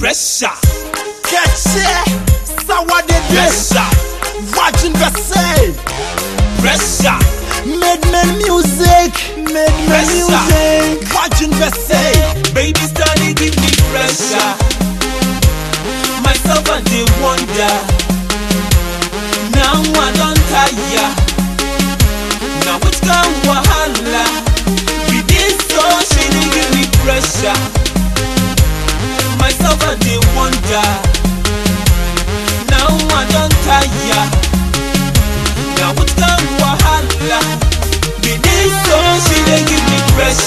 Pressure, Kẹ̀kẹ́ sáwádé dé. pressure, Virgin Versailles. pressure, Made men music. Made men music. Virgin Versailles.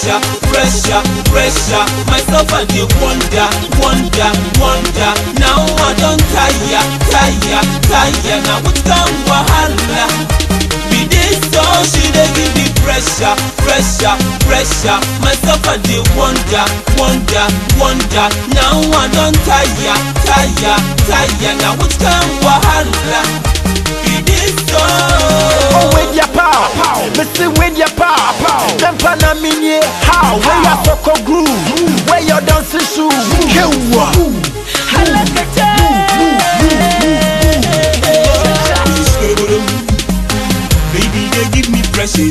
Pressure, pressure, pressure. Myself and they wonder, wonder, wonder. Now I don't tire, tire, tire. Now which kind wahala? With this song she dey give me pressure, pressure, pressure. Myself and they wonder, wonder, wonder. Now I don't tire, tire, tire. Now which kind wahala? With this song. With your power, see with your power, pana minye, how? Where your soccer groove, where your dancing shoe.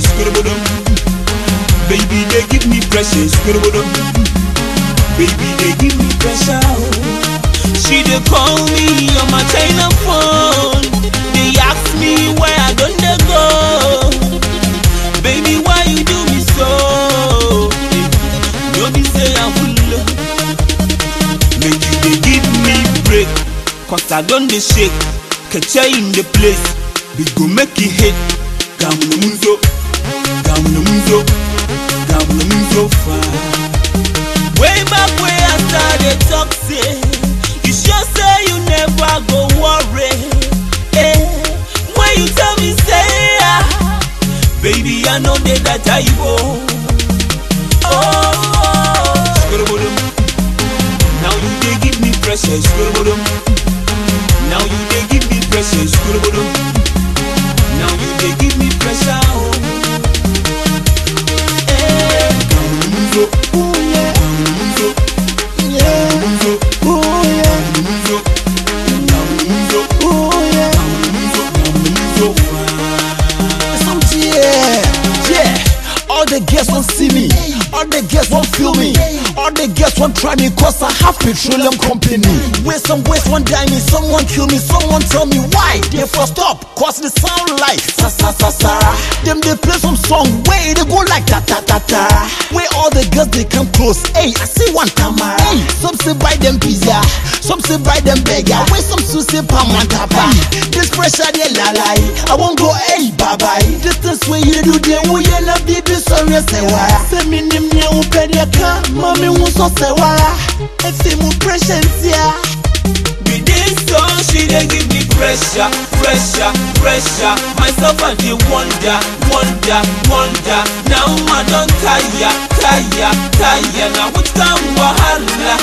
Skirabodum. Baby, they give me precious. Baby, they give me they pressure. She dey call me on my China phone. They ask me where I don't go. Baby, why you do me so? No be say I'm full. Make you dey give me break, cause I don dey shake. Keche in the place, we go make it hit. Gamuno munzo, gamuno munzo, gamuno munzo fine. Way back way I started talk Go. Oh, skirabodum. Now you dey give me pressure, skirabodum. Now you dey give me pressure, skirabodum. Now you dey give me pressure. Oh. Eh, the girls won't see me, all the girls won't feel me, all the girls won't try me cause I have petroleum company. Where some ways won't die me, someone kill me, someone tell me why. They first stop, cause they sound like sa sa sa sa. Them they play some song, where they go like ta ta ta ta. Where all the girls they come close, hey, I see one camera. Hey, some say buy them pizza, some say buy them burger, where some say say pamantapa. This pressure they la la, I won't go hey bye bye. Distance where you do the oh, we you na baby sorry say why. Enye ou pedye ka, mami ou so se wala Efi mou presyen siya With this song, she dey give me pressure, pressure, pressure. Myself I dey wonder, wonder, wonder. Now I don tire, tire, tire. Now with time wahala.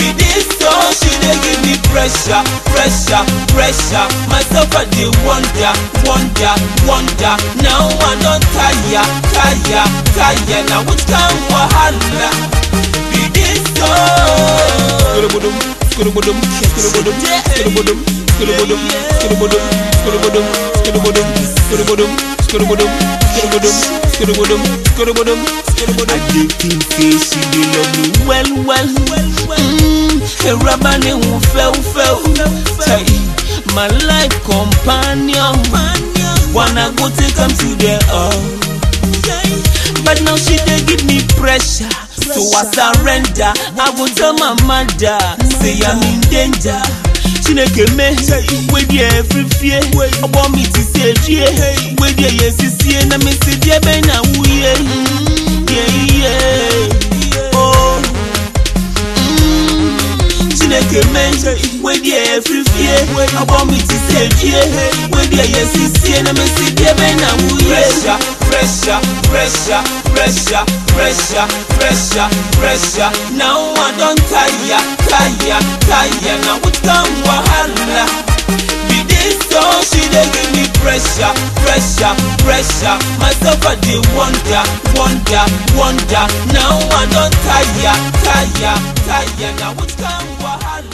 With this song, she dey give me pressure, pressure, pressure. Myself and the wonder, wonder, wonder. Now I don't tire, tire, tire. Now which kind wahala? With this song. Skirabodum, skirabodum, skirabodum, skirabodum, skirabodum, skirabodum, skirabodum, skirabodum, skirabodum, skirabodum, Skidabodum, skidabodum, skidabodum. I don't think face she be love me well, well, well, well. Mm, a rubber ne who fell, fell. My life companion. Wanna go take him to the earth. But now she they give me pressure. So I surrender. I will tell my mother, say I'm in danger. chineke mee wedie efifie ọgbọ mmiti si ejie wedie ya esisie na mmesi efiri fie pressure pressure pressure. Don't she dey give me pressure, pressure, pressure. Dey wonder, wonder, wonder. Now I tire, tire, tire. Now it's come wahala.